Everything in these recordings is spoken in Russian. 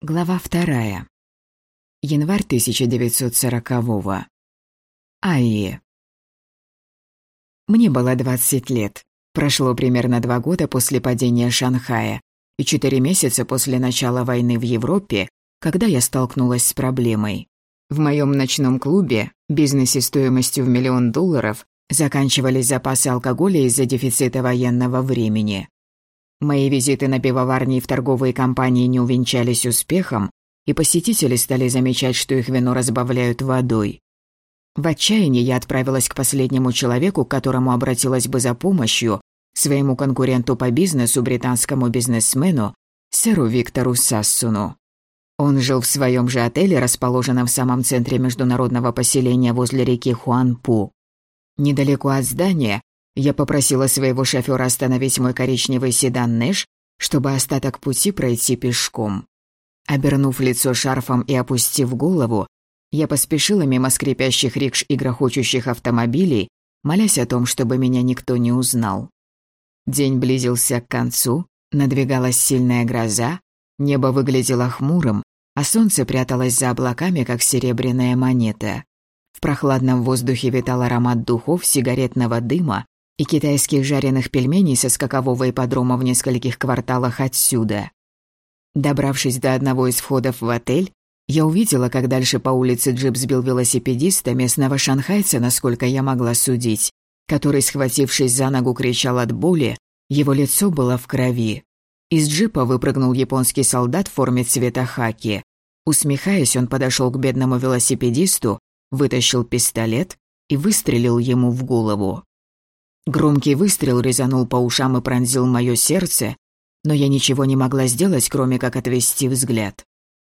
Глава вторая. Январь 1940-го. Айи. Мне было 20 лет. Прошло примерно два года после падения Шанхая и четыре месяца после начала войны в Европе, когда я столкнулась с проблемой. В моем ночном клубе, бизнесе стоимостью в миллион долларов, заканчивались запасы алкоголя из-за дефицита военного времени. Мои визиты на пивоварни и в торговые компании не увенчались успехом, и посетители стали замечать, что их вино разбавляют водой. В отчаянии я отправилась к последнему человеку, к которому обратилась бы за помощью, своему конкуренту по бизнесу, британскому бизнесмену, сэру Виктору Сассуну. Он жил в своем же отеле, расположенном в самом центре международного поселения возле реки Хуанпу. Недалеко от здания я попросила своего шофера остановить мой коричневый седан Нэш, чтобы остаток пути пройти пешком. Обернув лицо шарфом и опустив голову, я поспешила мимо скрипящих рикш и грохочущих автомобилей, молясь о том, чтобы меня никто не узнал. День близился к концу, надвигалась сильная гроза, небо выглядело хмурым, а солнце пряталось за облаками, как серебряная монета. В прохладном воздухе витал аромат духов, сигаретного дыма и китайских жареных пельменей со скакового ипподрома в нескольких кварталах отсюда. Добравшись до одного из входов в отель, я увидела, как дальше по улице джип сбил велосипедиста, местного шанхайца, насколько я могла судить, который, схватившись за ногу, кричал от боли, его лицо было в крови. Из джипа выпрыгнул японский солдат в форме цвета хаки. Усмехаясь, он подошел к бедному велосипедисту, вытащил пистолет и выстрелил ему в голову. Громкий выстрел резанул по ушам и пронзил мое сердце, но я ничего не могла сделать, кроме как отвести взгляд.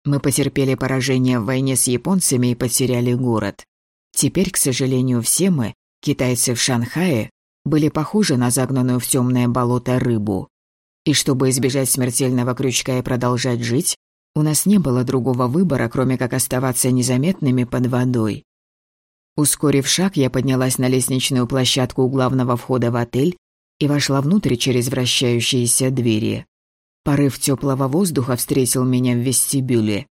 Мы потерпели поражение в войне с японцами и потеряли город. Теперь, к сожалению, все мы, китайцы в Шанхае, были похожи на загнанную в темное болото рыбу. И чтобы избежать смертельного крючка и продолжать жить, у нас не было другого выбора, кроме как оставаться незаметными под водой. Ускорив шаг, я поднялась на лестничную площадку у главного входа в отель и вошла внутрь через вращающиеся двери. Порыв теплого воздуха встретил меня в вестибюле.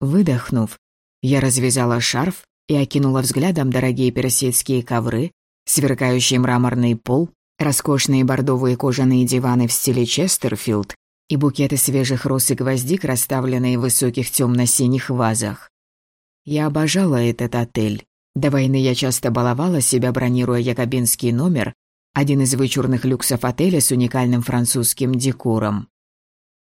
Выдохнув, я развязала шарф и окинула взглядом дорогие персидские ковры, сверкающий мраморный пол, роскошные бордовые кожаные диваны в стиле Честерфилд и букеты свежих роз и гвоздик, расставленные в высоких темно-синих вазах. Я обожала этот отель. До войны я часто баловала себя, бронируя якобинский номер, один из вычурных люксов отеля с уникальным французским декором.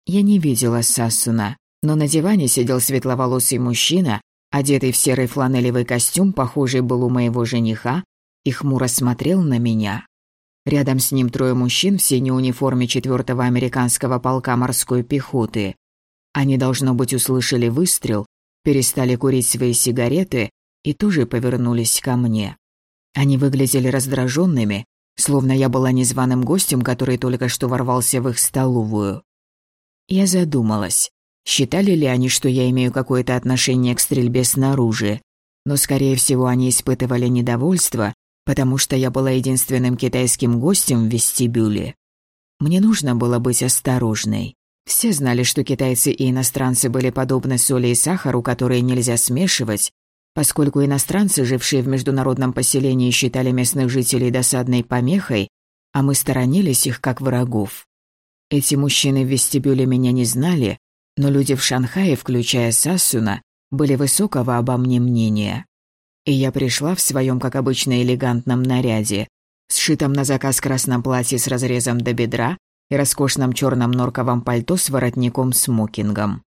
Я не видела Сассуна, но на диване сидел светловолосый мужчина, одетый в серый фланелевый костюм, похожий был у моего жениха, и хмуро смотрел на меня. Рядом с ним трое мужчин в синей униформе 4-го американского полка морской пехоты. Они, должно быть, услышали выстрел, перестали курить свои сигареты и тоже повернулись ко мне. Они выглядели раздраженными, словно я была незваным гостем, который только что ворвался в их столовую. Я задумалась, считали ли они, что я имею какое-то отношение к стрельбе снаружи, но, скорее всего, они испытывали недовольство, потому что я была единственным китайским гостем в вестибюле. Мне нужно было быть осторожной. Все знали, что китайцы и иностранцы были подобны соли и сахару, которые нельзя смешивать, Поскольку иностранцы, жившие в международном поселении, считали местных жителей досадной помехой, а мы сторонились их как врагов. Эти мужчины в вестибюле меня не знали, но люди в Шанхае, включая Сасуна, были высокого обо мне мнения. И я пришла в своем, как обычно, элегантном наряде, сшитом на заказ красном платье с разрезом до бедра и роскошном черном норковом пальто с воротником-смокингом.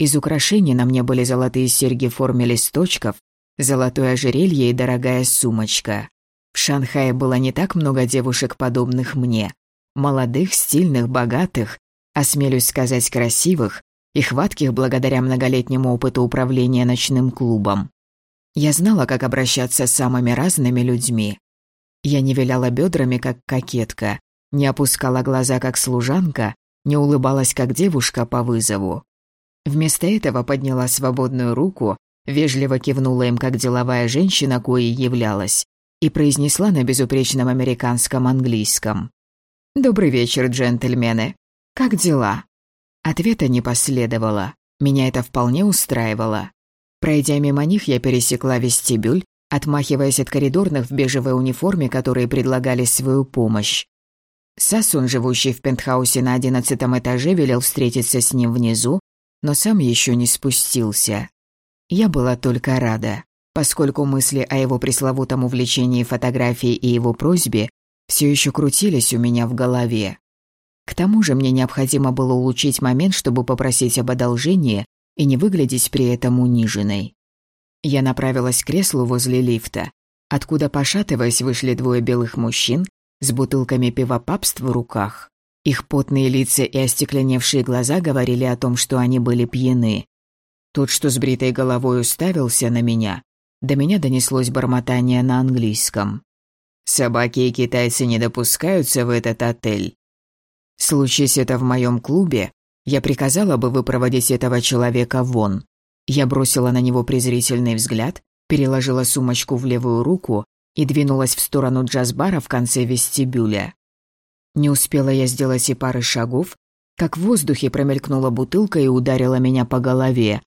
Из украшений на мне были золотые серьги в форме листочков, золотое ожерелье и дорогая сумочка. В Шанхае было не так много девушек, подобных мне. Молодых, стильных, богатых, осмелюсь сказать, красивых и хватких благодаря многолетнему опыту управления ночным клубом. Я знала, как обращаться с самыми разными людьми. Я не виляла бедрами, как кокетка, не опускала глаза, как служанка, не улыбалась, как девушка по вызову. Вместо этого подняла свободную руку, вежливо кивнула им, как деловая женщина, коей являлась, и произнесла на безупречном американском английском. «Добрый вечер, джентльмены. Как дела?» Ответа не последовало. Меня это вполне устраивало. Пройдя мимо них, я пересекла вестибюль, отмахиваясь от коридорных в бежевой униформе, которые предлагали свою помощь. Сасун, живущий в пентхаусе на одиннадцатом этаже, велел встретиться с ним внизу, но сам еще не спустился. Я была только рада, поскольку мысли о его пресловутом увлечении фотографией и его просьбе все еще крутились у меня в голове. К тому же мне необходимо было улучшить момент, чтобы попросить об одолжении и не выглядеть при этом униженной. Я направилась к креслу возле лифта, откуда, пошатываясь, вышли двое белых мужчин с бутылками пива-папств в руках. Их потные лица и остекленевшие глаза говорили о том, что они были пьяны. Тот, что с бритой головой уставился на меня, до меня донеслось бормотание на английском. «Собаки и китайцы не допускаются в этот отель. Случись это в моем клубе, я приказала бы выпроводить этого человека вон. Я бросила на него презрительный взгляд, переложила сумочку в левую руку и двинулась в сторону джаз-бара в конце вестибюля. Не успела я сделать и пары шагов, как в воздухе промелькнула бутылка и ударила меня по голове.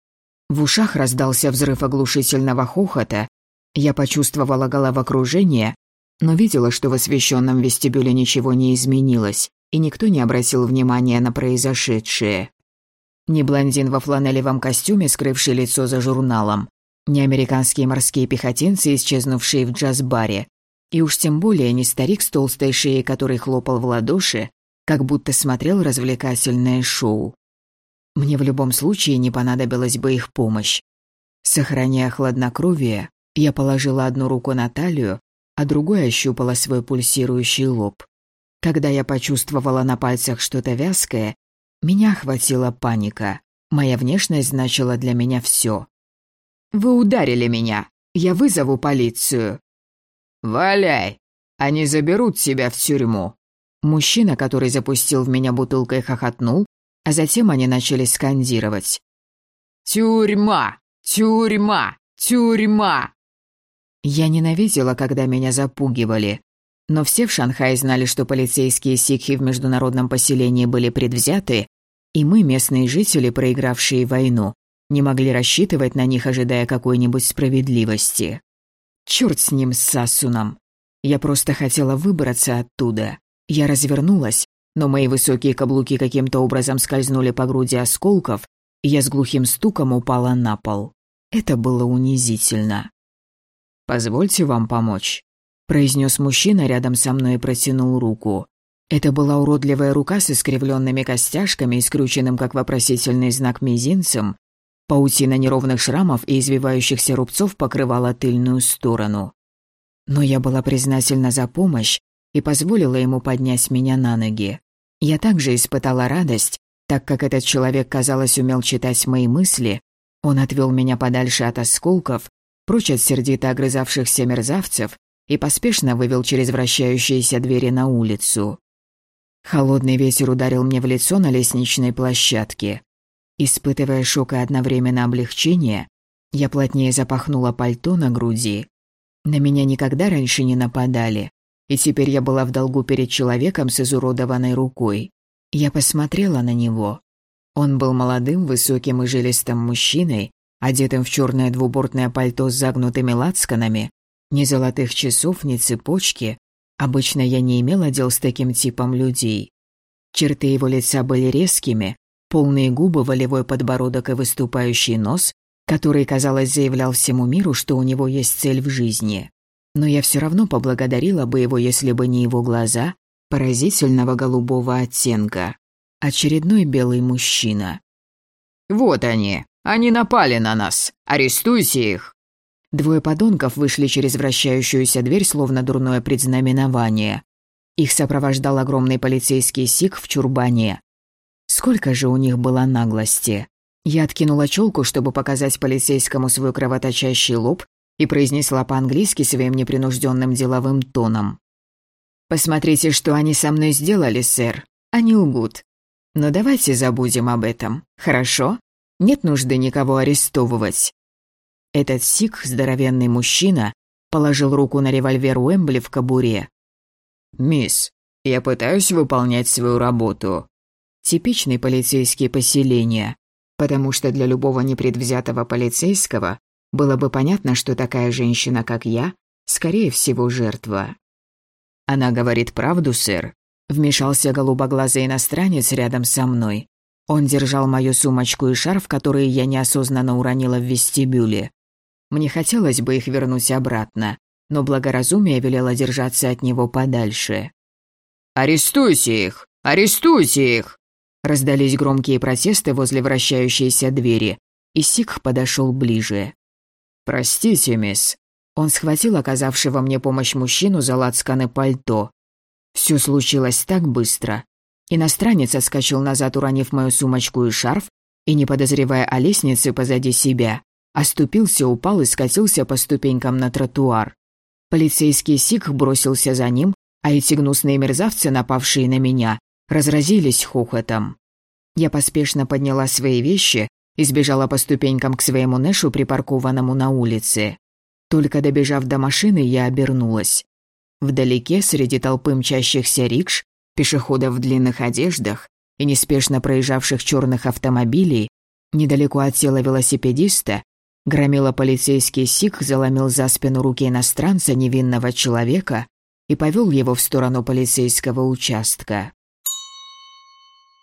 В ушах раздался взрыв оглушительного хохота. Я почувствовала головокружение, но видела, что в освещенном вестибюле ничего не изменилось и никто не обратил внимания на произошедшее. Ни блондин во фланелевом костюме, скрывший лицо за журналом, ни американские морские пехотинцы, исчезнувшие в джаз-баре, и уж тем более не старик с толстой шеей, который хлопал в ладоши, как будто смотрел развлекательное шоу. Мне в любом случае не понадобилась бы их помощь. Сохраняя хладнокровие, я положила одну руку на талию, а другой ощупала свой пульсирующий лоб. Когда я почувствовала на пальцах что-то вязкое, меня охватила паника. Моя внешность значила для меня все. «Вы ударили меня. Я вызову полицию». «Валяй! Они заберут тебя в тюрьму». Мужчина, который запустил в меня бутылкой, хохотнул, а затем они начали скандировать. «Тюрьма! Тюрьма! Тюрьма!» Я ненавидела, когда меня запугивали. Но все в Шанхае знали, что полицейские сикхи в международном поселении были предвзяты, и мы, местные жители, проигравшие войну, не могли рассчитывать на них, ожидая какой-нибудь справедливости. Чёрт с ним, с Сасуном. Я просто хотела выбраться оттуда. Я развернулась, но мои высокие каблуки каким-то образом скользнули по груди осколков, и я с глухим стуком упала на пол. Это было унизительно. «Позвольте вам помочь», произнес мужчина рядом со мной и протянул руку. Это была уродливая рука с искривленными костяшками и скрученным, как вопросительный знак, мизинцем. Паутина неровных шрамов и извивающихся рубцов покрывала тыльную сторону. Но я была признательна за помощь и позволила ему поднять меня на ноги. Я также испытала радость, так как этот человек, казалось, умел читать мои мысли. Он отвел меня подальше от осколков, прочь от сердито огрызавшихся мерзавцев, и поспешно вывел через вращающиеся двери на улицу. Холодный ветер ударил мне в лицо на лестничной площадке. Испытывая шок и одновременно облегчение, я плотнее запахнула пальто на груди. На меня никогда раньше не нападали, и теперь я была в долгу перед человеком с изуродованной рукой. Я посмотрела на него. Он был молодым, высоким и жилистым мужчиной, одетым в черное двубортное пальто с загнутыми лацканами, ни золотых часов, ни цепочки. Обычно я не имела дел с таким типом людей. Черты его лица были резкими, полные губы, волевой подбородок и выступающий нос, который, казалось, заявлял всему миру, что у него есть цель в жизни. Но я все равно поблагодарила бы его, если бы не его глаза, поразительного голубого оттенка. Очередной белый мужчина. «Вот они! Они напали на нас! Арестуйте их!» Двое подонков вышли через вращающуюся дверь, словно дурное предзнаменование. Их сопровождал огромный полицейский сик в чурбане. Сколько же у них было наглости. Я откинула челку, чтобы показать полицейскому свой кровоточащий лоб, и произнесла по-английски своим непринужденным деловым тоном. «Посмотрите, что они со мной сделали, сэр. Они лгут. Но давайте забудем об этом, хорошо? Нет нужды никого арестовывать. Этот сик, здоровенный мужчина, положил руку на револьвер Уэмбли в кобуре. «Мисс, я пытаюсь выполнять свою работу». Типичный полицейский поселения. потому что для любого непредвзятого полицейского было бы понятно, что такая женщина, как я, скорее всего, жертва. «Она говорит правду, сэр», — вмешался голубоглазый иностранец рядом со мной. Он держал мою сумочку и шарф, которые я неосознанно уронила в вестибюле. Мне хотелось бы их вернуть обратно, но благоразумие велело держаться от него подальше. «Арестуйте их! Арестуйте их!» Раздались громкие протесты возле вращающейся двери, и Сикх подошел ближе. «Простите, мисс». Он схватил оказавшего мне помощь мужчину за лацканы пальто. Все случилось так быстро. Иностранец отскочил назад, уронив мою сумочку и шарф, и, не подозревая о лестнице позади себя, оступился, упал и скатился по ступенькам на тротуар. Полицейский Сикх бросился за ним, а эти гнусные мерзавцы, напавшие на меня, разразились хохотом. Я поспешно подняла свои вещи и сбежала по ступенькам к своему Нэшу, припаркованному на улице. Только добежав до машины, я обернулась. Вдалеке, среди толпы мчащихся рикш, пешеходов в длинных одеждах и неспешно проезжавших черных автомобилей, недалеко от тела велосипедиста, громила полицейский сик, заломил за спину руки иностранца, невинного человека, и повел его в сторону полицейского участка.